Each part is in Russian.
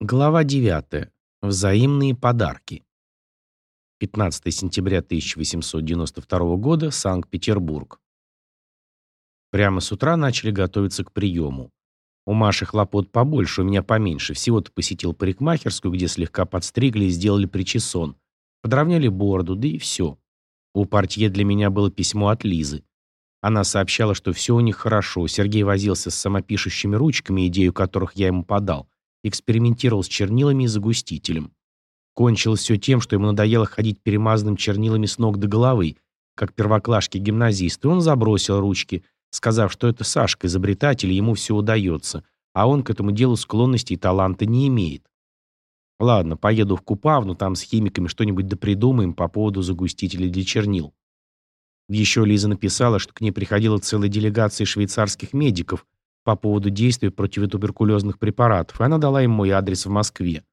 Глава 9. Взаимные подарки. 15 сентября 1892 года, Санкт-Петербург. Прямо с утра начали готовиться к приему. У Маши хлопот побольше, у меня поменьше. Всего-то посетил парикмахерскую, где слегка подстригли и сделали причесон. Подровняли бороду, да и все. У портье для меня было письмо от Лизы. Она сообщала, что все у них хорошо. Сергей возился с самопишущими ручками, идею которых я ему подал экспериментировал с чернилами и загустителем. Кончилось все тем, что ему надоело ходить перемазанным чернилами с ног до головы, как первоклашки-гимназисты. Он забросил ручки, сказав, что это Сашка, изобретатель, ему все удается, а он к этому делу склонности и таланта не имеет. Ладно, поеду в Купавну, там с химиками что-нибудь допридумаем по поводу загустителей для чернил. Еще Лиза написала, что к ней приходила целая делегация швейцарских медиков, по поводу действия противотуберкулезных препаратов, и она дала им мой адрес в Москве.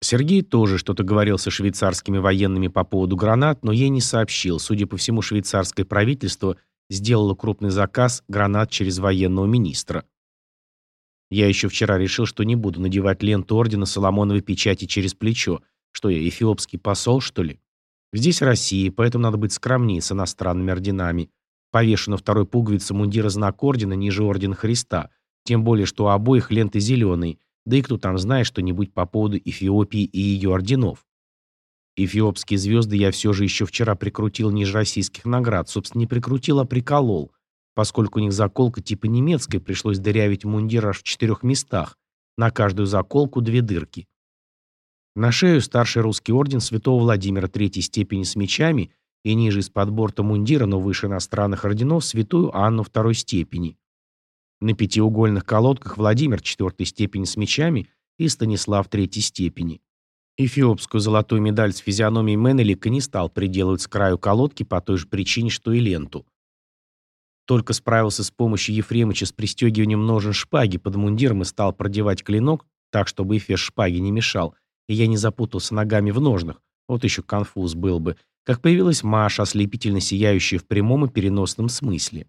Сергей тоже что-то говорил со швейцарскими военными по поводу гранат, но ей не сообщил. Судя по всему, швейцарское правительство сделало крупный заказ гранат через военного министра. Я еще вчера решил, что не буду надевать ленту ордена Соломоновой печати через плечо. Что я, эфиопский посол, что ли? Здесь Россия, поэтому надо быть скромнее с иностранными орденами. Повешу на второй пуговице мундира знак ордена ниже ордена Христа – тем более, что у обоих ленты зеленые, да и кто там знает что-нибудь по поводу Эфиопии и ее орденов. Эфиопские звезды я все же еще вчера прикрутил ниже российских наград. Собственно, не прикрутил, а приколол. Поскольку у них заколка типа немецкой, пришлось дырявить мундир аж в четырех местах. На каждую заколку две дырки. На шею старший русский орден святого Владимира третьей степени с мечами и ниже из-под борта мундира, но выше иностранных орденов, святую Анну второй степени. На пятиугольных колодках Владимир четвертой степени с мечами и Станислав третьей степени. Эфиопскую золотую медаль с физиономией Менелика не стал приделывать с краю колодки по той же причине, что и ленту. Только справился с помощью Ефремыча с пристегиванием ножен шпаги под мундиром и стал продевать клинок, так, чтобы эфес шпаги не мешал, и я не запутался ногами в ножнах, вот еще конфуз был бы, как появилась Маша, ослепительно сияющая в прямом и переносном смысле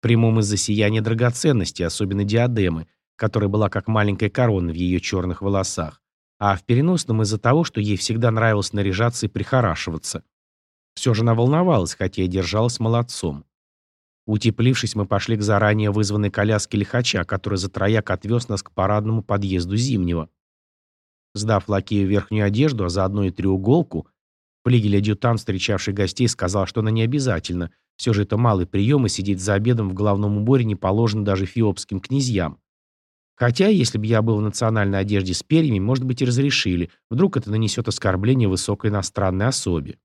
прямом из-за сияния драгоценности, особенно диадемы, которая была как маленькая корона в ее черных волосах, а в переносном из-за того, что ей всегда нравилось наряжаться и прихорашиваться. Все же она волновалась, хотя и держалась молодцом. Утеплившись, мы пошли к заранее вызванной коляске лихача, который за трояк отвез нас к парадному подъезду Зимнего. Сдав лакею верхнюю одежду, а заодно и треуголку, флигель-адъютант, встречавший гостей, сказал, что она не обязательно, все же это малый прием, и сидеть за обедом в головном уборе не положено даже фиопским князьям. Хотя, если бы я был в национальной одежде с перьями, может быть, и разрешили. Вдруг это нанесет оскорбление высокой иностранной особе.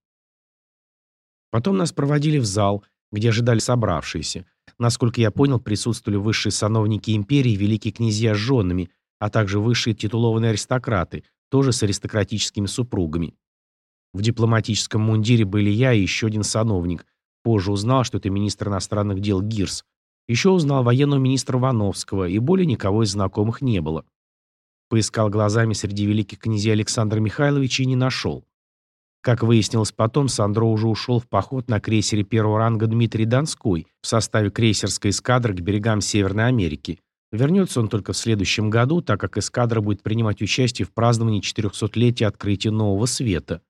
Потом нас проводили в зал, где ожидали собравшиеся. Насколько я понял, присутствовали высшие сановники империи, великие князья с женами, а также высшие титулованные аристократы, тоже с аристократическими супругами. В дипломатическом мундире были я и еще один сановник, Позже узнал, что это министр иностранных дел Гирс. Еще узнал военного министра Вановского, и более никого из знакомых не было. Поискал глазами среди великих князей Александра Михайловича и не нашел. Как выяснилось потом, Сандро уже ушел в поход на крейсере первого ранга Дмитрий Донской в составе крейсерской эскадры к берегам Северной Америки. Вернется он только в следующем году, так как эскадра будет принимать участие в праздновании 400-летия открытия Нового Света.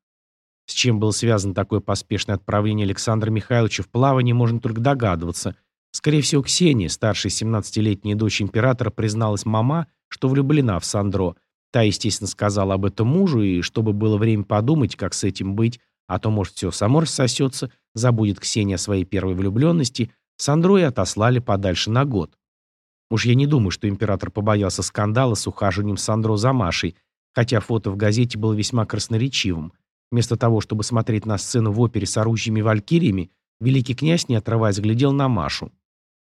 С чем было связано такое поспешное отправление Александра Михайловича в плавание, можно только догадываться. Скорее всего, Ксения, старшая 17-летняя дочь императора, призналась мама, что влюблена в Сандро. Та, естественно, сказала об этом мужу, и чтобы было время подумать, как с этим быть, а то, может, все само рассосется, забудет Ксения о своей первой влюбленности, Сандро и отослали подальше на год. Уж я не думаю, что император побоялся скандала с ухаживанием Сандро за Машей, хотя фото в газете было весьма красноречивым – Вместо того, чтобы смотреть на сцену в опере с оружиями валькириями, великий князь, не отрываясь, глядел на Машу.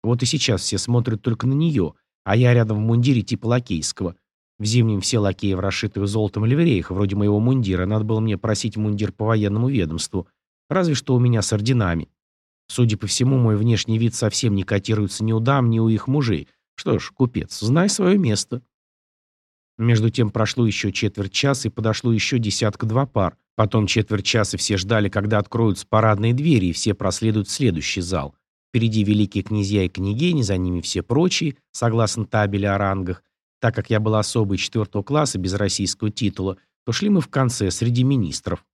Вот и сейчас все смотрят только на нее, а я рядом в мундире типа лакейского. В зимнем все лакеи в расшитых золотом ливреях, вроде моего мундира. Надо было мне просить мундир по военному ведомству. Разве что у меня с орденами. Судя по всему, мой внешний вид совсем не котируется ни у дам, ни у их мужей. Что ж, купец, знай свое место. Между тем прошло еще четверть часа и подошло еще десятка-два пар. Потом четверть часа все ждали, когда откроются парадные двери, и все проследуют в следующий зал. Впереди великие князья и княгини, за ними все прочие, согласно табели о рангах. Так как я был особый четвертого класса без российского титула, то шли мы в конце, среди министров.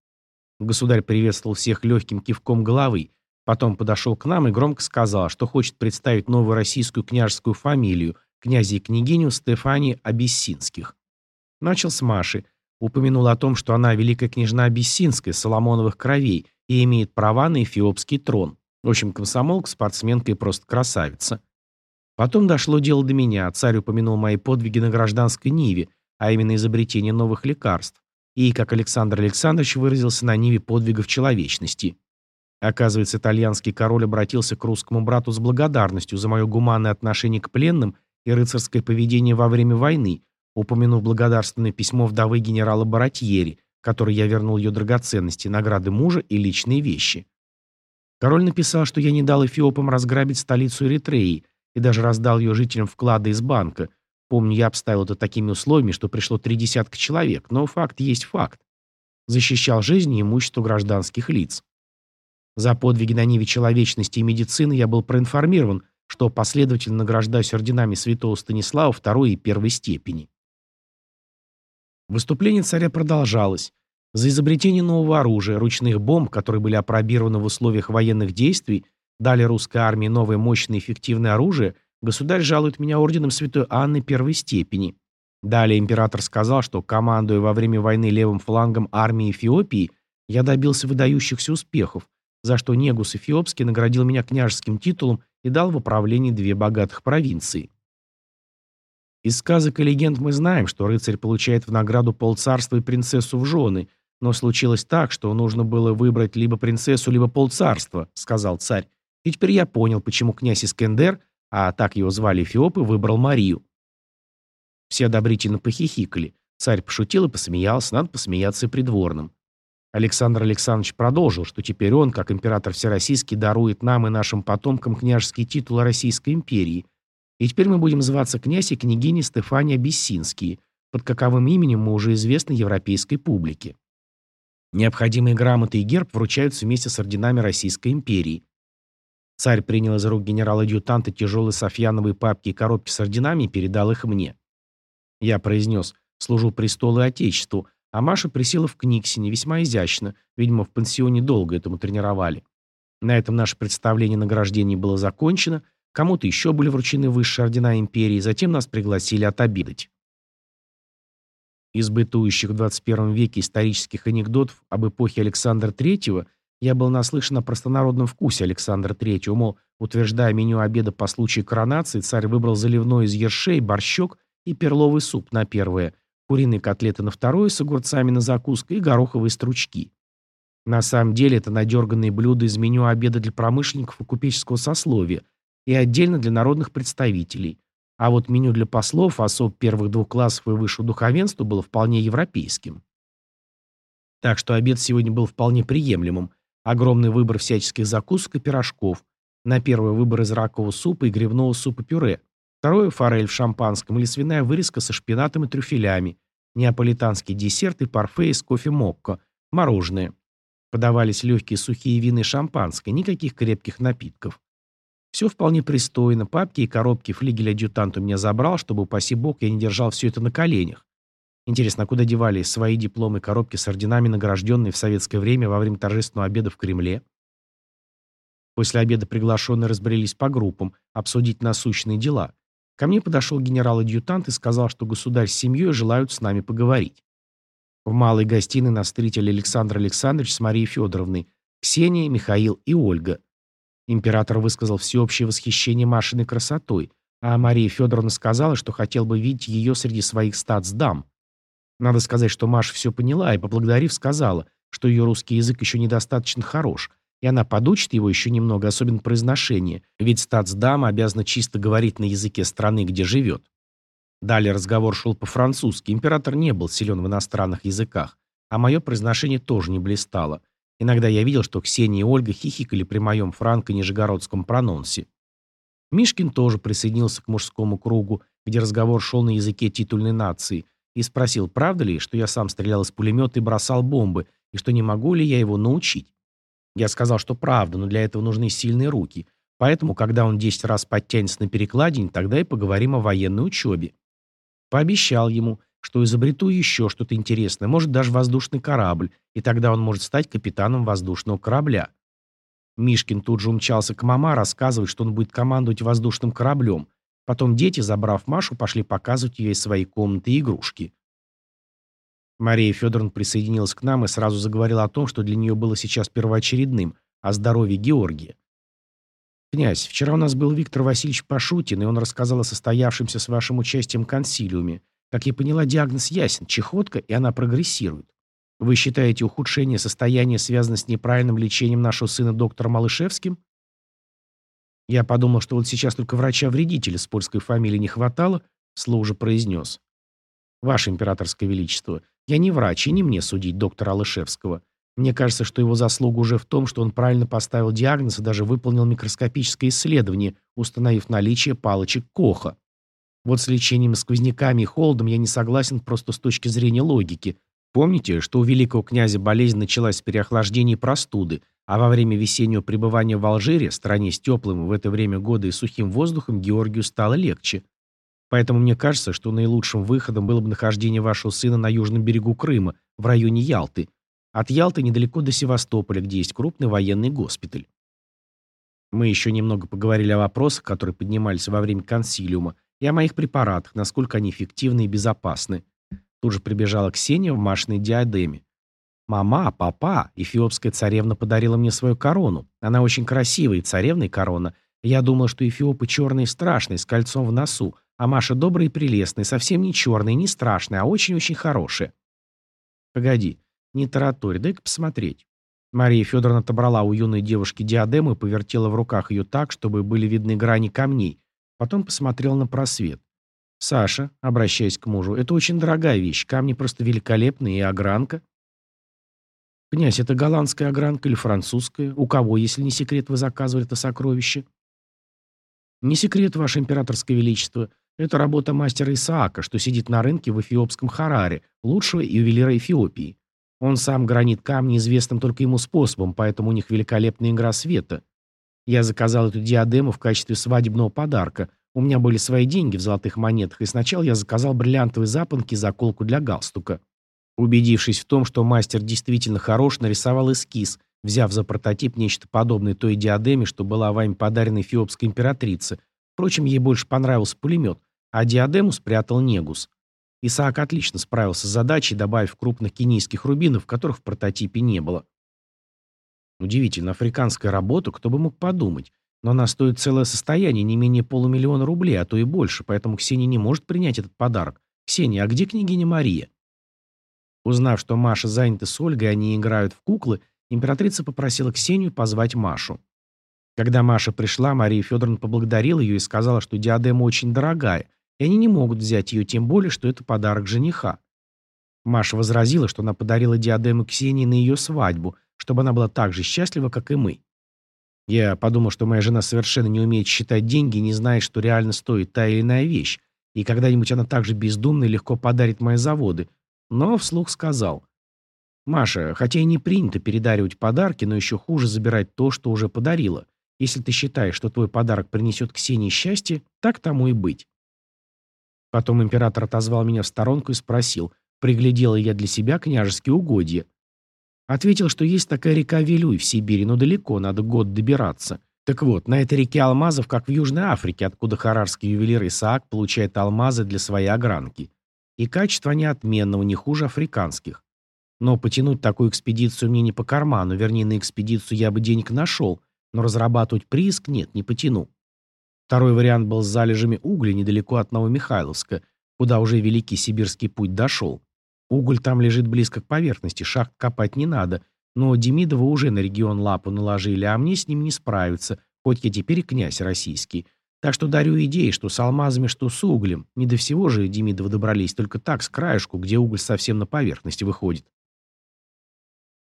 Государь приветствовал всех легким кивком головы, потом подошел к нам и громко сказал, что хочет представить новую российскую княжескую фамилию, князя и княгиню Стефании Абиссинских. Начал с Маши, упомянул о том, что она великая княжна Абиссинская, Соломоновых кровей, и имеет права на эфиопский трон. В общем, комсомолка, спортсменка и просто красавица. Потом дошло дело до меня, царь упомянул мои подвиги на гражданской Ниве, а именно изобретение новых лекарств, и, как Александр Александрович выразился, на Ниве подвигов человечности. Оказывается, итальянский король обратился к русскому брату с благодарностью за мое гуманное отношение к пленным и рыцарское поведение во время войны, упомянув благодарственное письмо вдовы генерала Баратьери, которой я вернул ее драгоценности, награды мужа и личные вещи. Король написал, что я не дал эфиопам разграбить столицу Эритреи, и даже раздал ее жителям вклады из банка. Помню, я обставил это такими условиями, что пришло три десятка человек, но факт есть факт. Защищал жизнь и имущество гражданских лиц. За подвиги на ниве человечности и медицины я был проинформирован, что последовательно награждаюсь орденами святого Станислава второй и первой степени. Выступление царя продолжалось. За изобретение нового оружия, ручных бомб, которые были опробированы в условиях военных действий, дали русской армии новое мощное и эффективное оружие, государь жалует меня орденом Святой Анны первой степени. Далее император сказал, что, командуя во время войны левым флангом армии Эфиопии, я добился выдающихся успехов, за что Негус Эфиопский наградил меня княжеским титулом и дал в управление две богатых провинции. Из сказок и легенд мы знаем, что рыцарь получает в награду полцарства и принцессу в жены, но случилось так, что нужно было выбрать либо принцессу, либо полцарства, сказал царь. И теперь я понял, почему князь Искендер, а так его звали Эфиопы, выбрал Марию. Все одобрительно похихикали. Царь пошутил и посмеялся, надо посмеяться и придворным. Александр Александрович продолжил, что теперь он, как император Всероссийский, дарует нам и нашим потомкам княжеские титулы Российской империи. И теперь мы будем зваться князь и княгиня Стефания Бессинские, под каковым именем мы уже известны европейской публике. Необходимые грамоты и герб вручаются вместе с орденами Российской империи. Царь принял из рук генерала-адъютанта тяжелые софьяновые папки и коробки с орденами и передал их мне. Я произнес «Служу престолу и отечеству», а Маша присела в книгсине весьма изящно, видимо, в пансионе долго этому тренировали. На этом наше представление награждений было закончено, кому-то еще были вручены высшие ордена империи, затем нас пригласили отобедать. Из бытующих в 21 веке исторических анекдотов об эпохе Александра III – я был наслышан о простонародном вкусе Александра Третьего, мол, утверждая меню обеда по случаю коронации, царь выбрал заливной из ершей, борщок и перловый суп на первое, куриные котлеты на второе с огурцами на закуску и гороховые стручки. На самом деле это надерганные блюда из меню обеда для промышленников и купеческого сословия и отдельно для народных представителей. А вот меню для послов, особ первых двух классов и высшего духовенства было вполне европейским. Так что обед сегодня был вполне приемлемым, Огромный выбор всяческих закусок и пирожков. На первый выбор из ракового супа и грибного супа-пюре. Второе – форель в шампанском или свиная вырезка со шпинатом и трюфелями. Неаполитанский десерт и парфе из кофе мокко. Мороженое. Подавались легкие сухие вины шампанское, никаких крепких напитков. Все вполне пристойно. Папки и коробки флигель-адъютант у меня забрал, чтобы, упаси бог, я не держал все это на коленях. Интересно, а куда девали свои дипломы коробки с орденами, награжденные в советское время во время торжественного обеда в Кремле? После обеда приглашенные разбрелись по группам, обсудить насущные дела. Ко мне подошел генерал-адъютант и сказал, что государь с семьей желают с нами поговорить. В малой гостиной нас встретили Александр Александрович с Марией Федоровной, Ксения, Михаил и Ольга. Император высказал всеобщее восхищение Машиной красотой, а Мария Федоровна сказала, что хотел бы видеть ее среди своих статсдам. Надо сказать, что Маша все поняла и, поблагодарив, сказала, что ее русский язык еще недостаточно хорош, и она подучит его еще немного, особенно произношение, ведь статсдама обязана чисто говорить на языке страны, где живет. Далее разговор шел по-французски, император не был силен в иностранных языках, а мое произношение тоже не блистало. Иногда я видел, что Ксения и Ольга хихикали при моем франко-нижегородском прононсе. Мишкин тоже присоединился к мужскому кругу, где разговор шел на языке титульной нации – и спросил, правда ли, что я сам стрелял из пулемета и бросал бомбы, и что не могу ли я его научить. Я сказал, что правда, но для этого нужны сильные руки. Поэтому, когда он 10 раз подтянется на перекладине, тогда и поговорим о военной учебе. Пообещал ему, что изобрету еще что-то интересное, может даже воздушный корабль, и тогда он может стать капитаном воздушного корабля. Мишкин тут же умчался к мама рассказывать, что он будет командовать воздушным кораблем. Потом дети, забрав Машу, пошли показывать ей свои комнаты и игрушки. Мария Федоровна присоединилась к нам и сразу заговорила о том, что для нее было сейчас первоочередным – о здоровье Георгия. «Князь, вчера у нас был Виктор Васильевич Пашутин, и он рассказал о состоявшемся с вашим участием консилиуме. Как я поняла, диагноз ясен – чехотка, и она прогрессирует. Вы считаете, ухудшение состояния связано с неправильным лечением нашего сына доктором Малышевским? Я подумал, что вот сейчас только врача-вредителя с польской фамилией не хватало, Сло уже произнес. Ваше императорское величество, я не врач, и не мне судить доктора Алышевского. Мне кажется, что его заслуга уже в том, что он правильно поставил диагноз и даже выполнил микроскопическое исследование, установив наличие палочек Коха. Вот с лечением сквозняками и холодом я не согласен просто с точки зрения логики. Помните, что у великого князя болезнь началась с переохлаждения и простуды, а во время весеннего пребывания в Алжире, стране с теплым в это время года и сухим воздухом, Георгию стало легче. Поэтому мне кажется, что наилучшим выходом было бы нахождение вашего сына на южном берегу Крыма, в районе Ялты. От Ялты недалеко до Севастополя, где есть крупный военный госпиталь. Мы еще немного поговорили о вопросах, которые поднимались во время консилиума, и о моих препаратах, насколько они эффективны и безопасны. Тут же прибежала Ксения в машиной диадеме. «Мама, папа, эфиопская царевна подарила мне свою корону. Она очень красивая, царевная корона. Я думала, что эфиопы черные и страшные, с кольцом в носу, а Маша добрая и прелестная, совсем не черная, не страшная, а очень-очень хорошая». «Погоди, не тараторь, дай-ка посмотреть». Мария Федоровна отобрала у юной девушки диадему и повертела в руках ее так, чтобы были видны грани камней. Потом посмотрел на просвет. «Саша», обращаясь к мужу, — «это очень дорогая вещь. Камни просто великолепные, и огранка». «Князь, это голландская огранка или французская? У кого, если не секрет, вы заказывали это сокровище?» «Не секрет, ваше императорское величество. Это работа мастера Исаака, что сидит на рынке в эфиопском Хараре, лучшего ювелира Эфиопии. Он сам гранит камни известным только ему способом, поэтому у них великолепная игра света. Я заказал эту диадему в качестве свадебного подарка. У меня были свои деньги в золотых монетах, и сначала я заказал бриллиантовые запонки и заколку для галстука. Убедившись в том, что мастер действительно хорош, нарисовал эскиз, взяв за прототип нечто подобное той диадеме, что была вами подарена эфиопской императрице. Впрочем, ей больше понравился пулемет, а диадему спрятал Негус. Исаак отлично справился с задачей, добавив крупных кенийских рубинов, которых в прототипе не было. Удивительно, африканская работа, кто бы мог подумать. Но она стоит целое состояние, не менее полумиллиона рублей, а то и больше, поэтому Ксения не может принять этот подарок. Ксения, а где княгиня Мария? Узнав, что Маша занята с Ольгой, они играют в куклы, императрица попросила Ксению позвать Машу. Когда Маша пришла, Мария Федоровна поблагодарила ее и сказала, что диадема очень дорогая, и они не могут взять ее, тем более, что это подарок жениха. Маша возразила, что она подарила диадему Ксении на ее свадьбу, чтобы она была так же счастлива, как и мы. Я подумал, что моя жена совершенно не умеет считать деньги и не знает, что реально стоит та или иная вещь, и когда-нибудь она так же бездумно и легко подарит мои заводы. Но вслух сказал. «Маша, хотя и не принято передаривать подарки, но еще хуже забирать то, что уже подарила. Если ты считаешь, что твой подарок принесет Ксении счастье, так тому и быть». Потом император отозвал меня в сторонку и спросил, приглядела я для себя княжеские угодья. Ответил, что есть такая река Вилюй в Сибири, но далеко, надо год добираться. Так вот, на этой реке алмазов, как в Южной Африке, откуда харарский ювелир Исаак получает алмазы для своей огранки. И качество они отменного, не хуже африканских. Но потянуть такую экспедицию мне не по карману, вернее, на экспедицию я бы денег нашел, но разрабатывать прииск нет, не потяну. Второй вариант был с залежами угля недалеко от Новомихайловска, куда уже Великий Сибирский путь дошел. Уголь там лежит близко к поверхности, шахт копать не надо, но Демидова уже на регион лапу наложили, а мне с ним не справиться, хоть я теперь князь российский. Так что дарю идеи, что с алмазами, что с углем. Не до всего же Демидова добрались, только так, с краешку, где уголь совсем на поверхности выходит.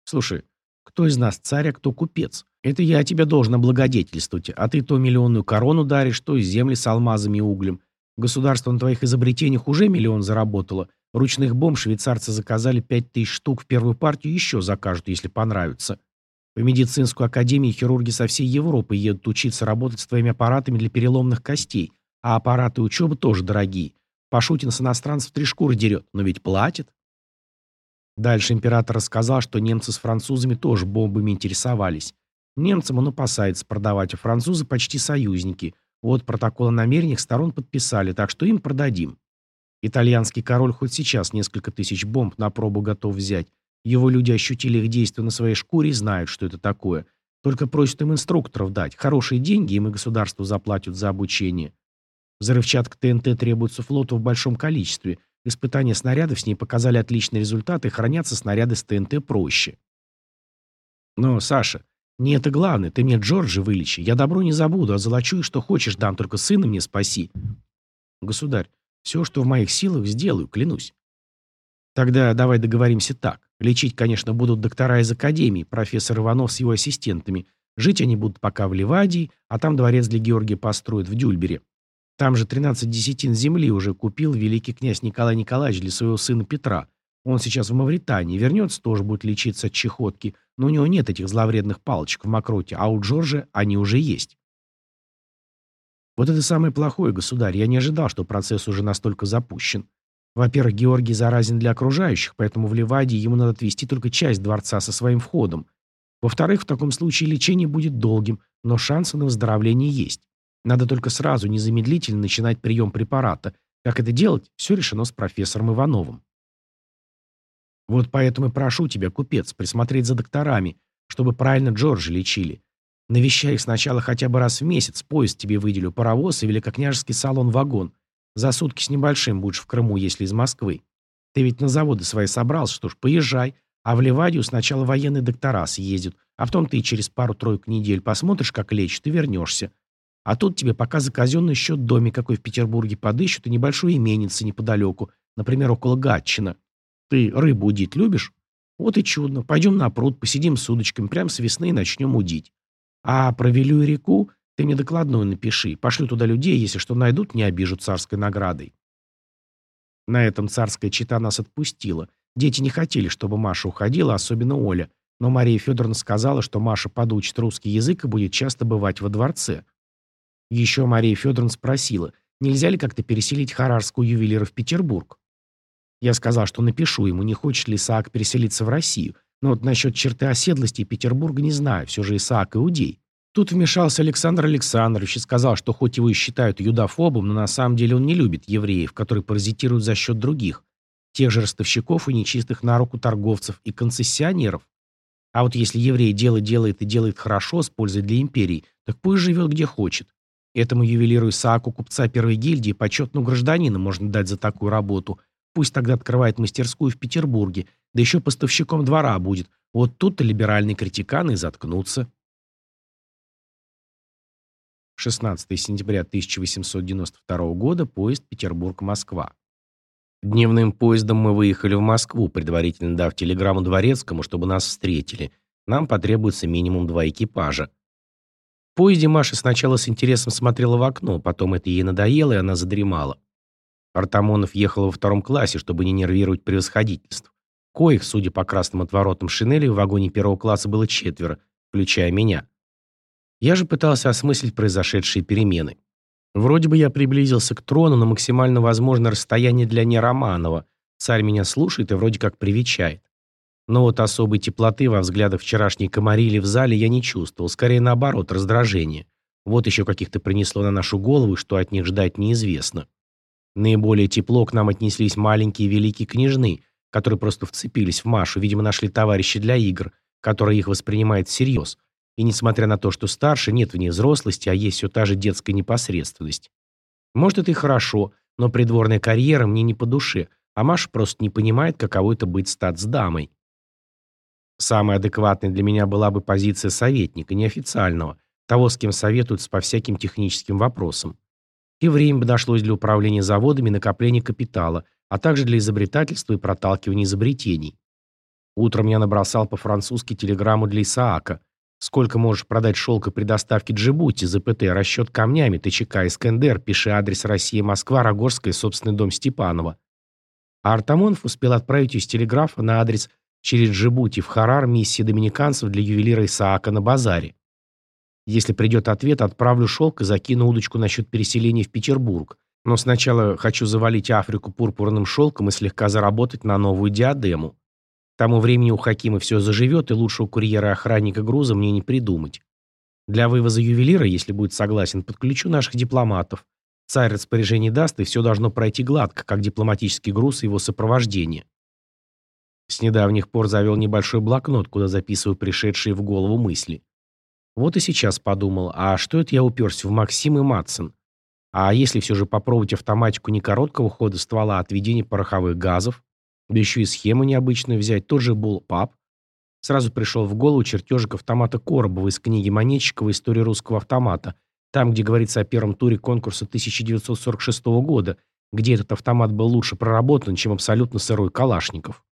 Слушай, кто из нас царь, а кто купец? Это я тебя должен облагодетельствовать, а ты то миллионную корону даришь, то земли с алмазами и углем. Государство на твоих изобретениях уже миллион заработало. Ручных бомб швейцарцы заказали пять тысяч штук в первую партию, еще закажут, если понравится. В медицинскую академию хирурги со всей Европы едут учиться работать с твоими аппаратами для переломных костей, а аппараты учебы тоже дорогие. Пашутин с иностранцев три шкуры дерет, но ведь платит. Дальше император рассказал, что немцы с французами тоже бомбами интересовались. Немцам он опасается продавать, а французы почти союзники. Вот протокол о намерениях сторон подписали, так что им продадим. Итальянский король хоть сейчас несколько тысяч бомб на пробу готов взять. Его люди ощутили их действия на своей шкуре и знают, что это такое. Только просят им инструкторов дать. Хорошие деньги им и государству заплатят за обучение. Взрывчатка ТНТ требуется флоту в большом количестве. Испытания снарядов с ней показали отличные результаты, и хранятся снаряды с ТНТ проще. Но, Саша, не это главное. Ты мне Джорджа вылечи. Я добро не забуду, а золочу и что хочешь дам, только сына мне спаси. Государь, все, что в моих силах, сделаю, клянусь. Тогда давай договоримся так. Лечить, конечно, будут доктора из академии, профессор Иванов с его ассистентами. Жить они будут пока в Ливадии, а там дворец для Георгия построят в Дюльбере. Там же 13 десятин земли уже купил великий князь Николай Николаевич для своего сына Петра. Он сейчас в Мавритании, вернется, тоже будет лечиться от чехотки, но у него нет этих зловредных палочек в мокроте, а у Джорджа они уже есть. Вот это самое плохое, государь. Я не ожидал, что процесс уже настолько запущен. Во-первых, Георгий заразен для окружающих, поэтому в Ливадии ему надо отвести только часть дворца со своим входом. Во-вторых, в таком случае лечение будет долгим, но шансы на выздоровление есть. Надо только сразу, незамедлительно начинать прием препарата. Как это делать, все решено с профессором Ивановым. Вот поэтому и прошу тебя, купец, присмотреть за докторами, чтобы правильно Джорджа лечили. Навещай их сначала хотя бы раз в месяц, поезд тебе выделю, паровоз и великокняжеский салон-вагон. За сутки с небольшим будешь в Крыму, если из Москвы. Ты ведь на заводы свои собрался, что ж, поезжай. А в Ливадию сначала военные доктора съездят, а потом ты через пару-тройку недель посмотришь, как лечат, и вернешься. А тут тебе пока за казенный счет доме какой в Петербурге подыщут и небольшой именинцы неподалеку, например, около Гатчина. Ты рыбу удить любишь? Вот и чудно. Пойдем на пруд, посидим с удочками, прямо с весны начнем удить. А про и реку ты мне докладную напиши. Пошлю туда людей, если что найдут, не обижу царской наградой. На этом царская чита нас отпустила. Дети не хотели, чтобы Маша уходила, особенно Оля. Но Мария Федоровна сказала, что Маша подучит русский язык и будет часто бывать во дворце. Еще Мария Федоровна спросила, нельзя ли как-то переселить харарского ювелира в Петербург. Я сказал, что напишу ему, не хочет ли Исаак переселиться в Россию. Но вот насчет черты оседлости Петербурга не знаю, все же Исаак иудей. Тут вмешался Александр Александрович и сказал, что хоть его и считают юдофобом, но на самом деле он не любит евреев, которые паразитируют за счет других, тех же ростовщиков и нечистых на руку торговцев и концессионеров. А вот если еврей дело делает и делает хорошо, с пользой для империи, так пусть живет где хочет. Этому ювелиру Исааку купца первой гильдии почетного гражданина можно дать за такую работу. Пусть тогда открывает мастерскую в Петербурге, да еще поставщиком двора будет. Вот тут-то либеральные критиканы и заткнутся. 16 сентября 1892 года, поезд Петербург-Москва. Дневным поездом мы выехали в Москву, предварительно дав телеграмму Дворецкому, чтобы нас встретили. Нам потребуется минимум два экипажа. Поезде Маша сначала с интересом смотрела в окно, потом это ей надоело, и она задремала. Артамонов ехал во втором классе, чтобы не нервировать превосходительств. Коих, судя по красным отворотам шинели, в вагоне первого класса было четверо, включая меня. Я же пытался осмыслить произошедшие перемены. Вроде бы я приблизился к трону на максимально возможное расстояние для нероманова. Царь меня слушает и вроде как привечает. Но вот особой теплоты во взглядах вчерашней комарили в зале я не чувствовал, скорее наоборот, раздражение. Вот еще каких-то принесло на нашу голову, что от них ждать неизвестно. Наиболее тепло к нам отнеслись маленькие великие княжны, которые просто вцепились в Машу, видимо, нашли товарища для игр, которые их воспринимает всерьез, и несмотря на то, что старше, нет в ней взрослости, а есть все та же детская непосредственность. Может, это и хорошо, но придворная карьера мне не по душе, а Маша просто не понимает, каково это быть статсдамой. Самой адекватной для меня была бы позиция советника, неофициального, того, с кем советуются по всяким техническим вопросам. И время бы нашлось для управления заводами и накопления капитала, а также для изобретательства и проталкивания изобретений. Утром я набросал по-французски телеграмму для Исаака. Сколько можешь продать шелка при доставке Джибути, ЗПТ, расчет камнями, ТЧК, Искандер, пиши адрес Россия, Москва, Рогорская, собственный дом Степанова. А Артамонов успел отправить из телеграфа на адрес через Джибути в Харар миссии доминиканцев для ювелира Исаака на базаре. Если придет ответ, отправлю шелк и закину удочку насчет переселения в Петербург. Но сначала хочу завалить Африку пурпурным шелком и слегка заработать на новую диадему. К тому времени у Хакима все заживет, и лучшего курьера-охранника груза мне не придумать. Для вывоза ювелира, если будет согласен, подключу наших дипломатов. Царь распоряжение даст, и все должно пройти гладко, как дипломатический груз и его сопровождение. С недавних пор завел небольшой блокнот, куда записываю пришедшие в голову мысли. Вот и сейчас подумал, а что это я уперся в Максим и Матсон? А если все же попробовать автоматику не короткого хода ствола, а отведения пороховых газов? Да еще и схему необычную взять, тот же был пап. Сразу пришел в голову чертежик автомата Коробова из книги Монетчикова «История русского автомата», там, где говорится о первом туре конкурса 1946 года, где этот автомат был лучше проработан, чем абсолютно сырой Калашников.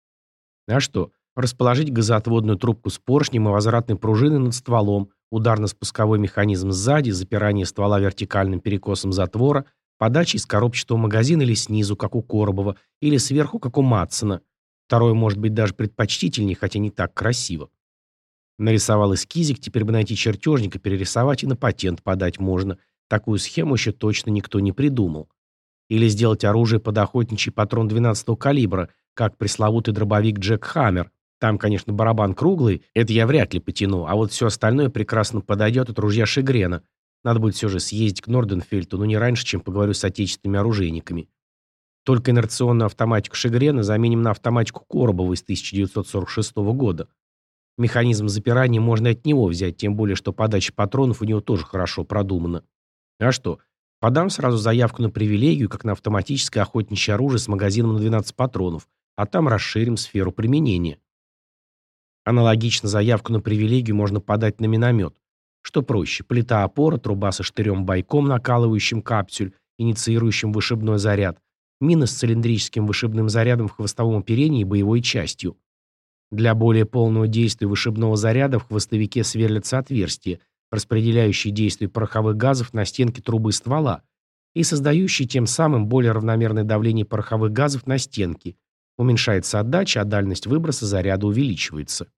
А что, расположить газоотводную трубку с поршнем и возвратной пружиной над стволом, ударно-спусковой механизм сзади, запирание ствола вертикальным перекосом затвора, подача из коробчатого магазина или снизу, как у Коробова, или сверху, как у Матсона. Второе может быть даже предпочтительнее, хотя не так красиво. Нарисовал эскизик, теперь бы найти чертежника, перерисовать и на патент подать можно. Такую схему еще точно никто не придумал. Или сделать оружие под охотничий патрон 12-го калибра, как пресловутый дробовик Джек Хаммер. Там, конечно, барабан круглый, это я вряд ли потяну, а вот все остальное прекрасно подойдет от ружья Шигрена. Надо будет все же съездить к Норденфельту, но не раньше, чем поговорю с отечественными оружейниками. Только инерционную автоматику Шигрена заменим на автоматику Коробова из 1946 года. Механизм запирания можно от него взять, тем более, что подача патронов у него тоже хорошо продумана. А что, подам сразу заявку на привилегию, как на автоматическое охотничье оружие с магазином на 12 патронов, а там расширим сферу применения. Аналогично заявку на привилегию можно подать на миномет. Что проще, плита опора, труба со штырем-бойком, накалывающим капсюль, инициирующим вышибной заряд, мина с цилиндрическим вышибным зарядом в хвостовом оперении и боевой частью. Для более полного действия вышибного заряда в хвостовике сверлятся отверстия, распределяющие действие пороховых газов на стенке трубы ствола и создающие тем самым более равномерное давление пороховых газов на стенки. Уменьшается отдача, а дальность выброса заряда увеличивается.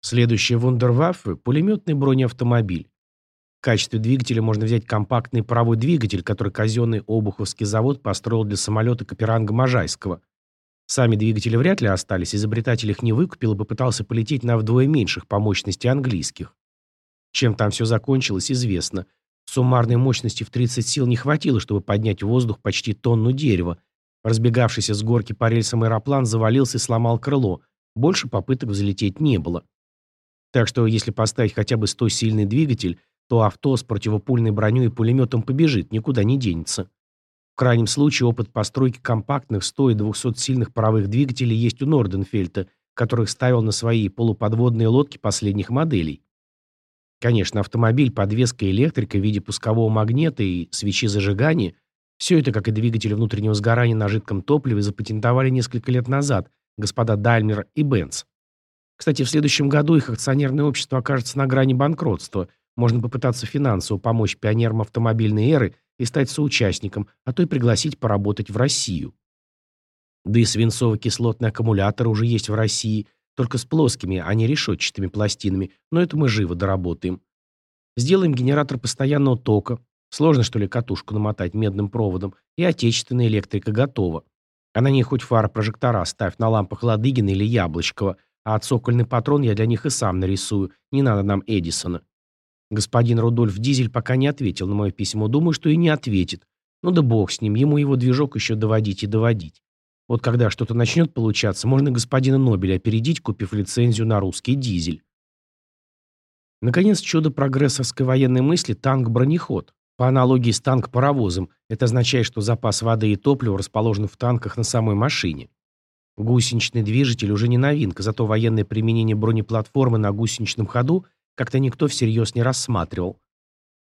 Следующее вундерваффе – пулеметный бронеавтомобиль. В качестве двигателя можно взять компактный паровой двигатель, который казенный Обуховский завод построил для самолета Каперанга Можайского – Сами двигатели вряд ли остались, изобретатель их не выкупил и попытался полететь на вдвое меньших по мощности английских. Чем там все закончилось, известно. Суммарной мощности в 30 сил не хватило, чтобы поднять в воздух почти тонну дерева. Разбегавшийся с горки по рельсам аэроплан завалился и сломал крыло. Больше попыток взлететь не было. Так что если поставить хотя бы 100 сильный двигатель, то авто с противопульной броней и пулеметом побежит, никуда не денется. В крайнем случае опыт постройки компактных 100 и 200 сильных паровых двигателей есть у Норденфельта, которых ставил на свои полуподводные лодки последних моделей. Конечно, автомобиль, подвеска электрика в виде пускового магнита и свечи зажигания – все это, как и двигатель внутреннего сгорания на жидком топливе, запатентовали несколько лет назад господа Даймлер и Бенц. Кстати, в следующем году их акционерное общество окажется на грани банкротства. Можно попытаться финансово помочь пионерам автомобильной эры и стать соучастником, а то и пригласить поработать в Россию. Да и свинцово-кислотные аккумуляторы уже есть в России, только с плоскими, а не решетчатыми пластинами, но это мы живо доработаем. Сделаем генератор постоянного тока. Сложно, что ли, катушку намотать медным проводом, и отечественная электрика готова. А на ней хоть фара прожектора ставь на лампах Ладыгина или Яблочкова, а цокольный патрон я для них и сам нарисую, не надо нам Эдисона. Господин Рудольф Дизель пока не ответил на мое письмо. Думаю, что и не ответит. Ну да бог с ним, ему его движок еще доводить и доводить. Вот когда что-то начнет получаться, можно господина Нобеля опередить, купив лицензию на русский дизель. Наконец, чудо прогрессорской военной мысли – танк-бронеход. По аналогии с танк-паровозом, это означает, что запас воды и топлива расположен в танках на самой машине. Гусеничный движитель уже не новинка, зато военное применение бронеплатформы на гусеничном ходу как-то никто всерьез не рассматривал.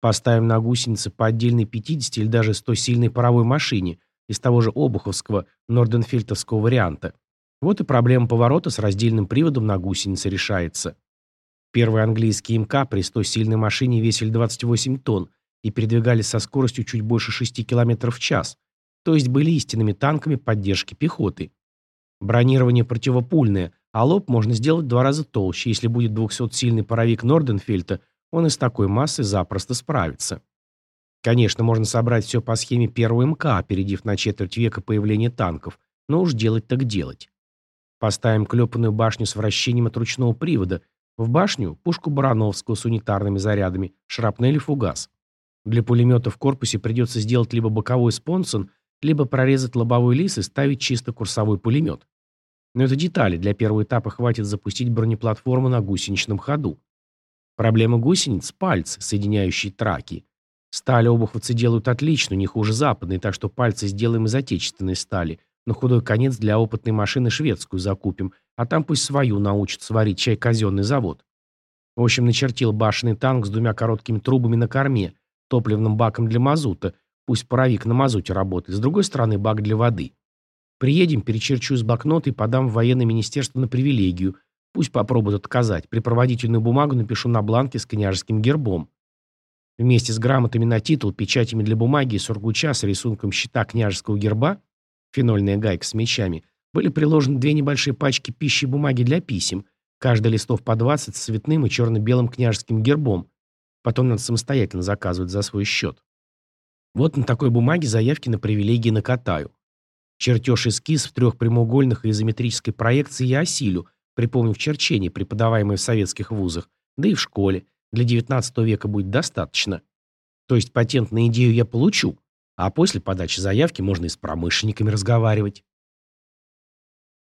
Поставим на гусеницы по отдельной 50 или даже 100 сильной паровой машине из того же обуховского норденфельтовского варианта. Вот и проблема поворота с раздельным приводом на гусенице решается. Первые английские МК при 100 сильной машине весили 28 тонн и передвигались со скоростью чуть больше 6 км в час, то есть были истинными танками поддержки пехоты. Бронирование противопульное, а лоб можно сделать два раза толще. Если будет 200-сильный паровик Норденфельта, он из такой массы запросто справится. Конечно, можно собрать все по схеме первого МК, опередив на четверть века появление танков, но уж делать так делать. Поставим клепанную башню с вращением от ручного привода, в башню – пушку Барановского с унитарными зарядами, шрапнель и фугас. Для пулемета в корпусе придется сделать либо боковой спонсон, либо прорезать лобовой лист и ставить чисто курсовой пулемет. Но это детали, для первого этапа хватит запустить бронеплатформу на гусеничном ходу. Проблема гусениц – пальцы, соединяющие траки. Сталь обуховцы делают отлично, не хуже западной, так что пальцы сделаем из отечественной стали. На худой конец для опытной машины шведскую закупим, а там пусть свою научат сварить чай казенный завод. В общем, начертил башенный танк с двумя короткими трубами на корме, топливным баком для мазута, пусть паровик на мазуте работает, с другой стороны бак для воды. Приедем, перечерчу из блокнота и подам в военное министерство на привилегию. Пусть попробуют отказать. Припроводительную бумагу напишу на бланке с княжеским гербом. Вместе с грамотами на титул, печатями для бумаги и сургуча с рисунком щита княжеского герба, фенольная гайка с мечами, были приложены две небольшие пачки пищи и бумаги для писем, каждый листов по 20 с цветным и черно-белым княжеским гербом. Потом надо самостоятельно заказывать за свой счет. Вот на такой бумаге заявки на привилегии накатаю. Чертеж-эскиз в трех прямоугольных и изометрической проекции я осилю, припомнив черчение, преподаваемое в советских вузах, да и в школе. Для XIX века будет достаточно. То есть патент на идею я получу, а после подачи заявки можно и с промышленниками разговаривать.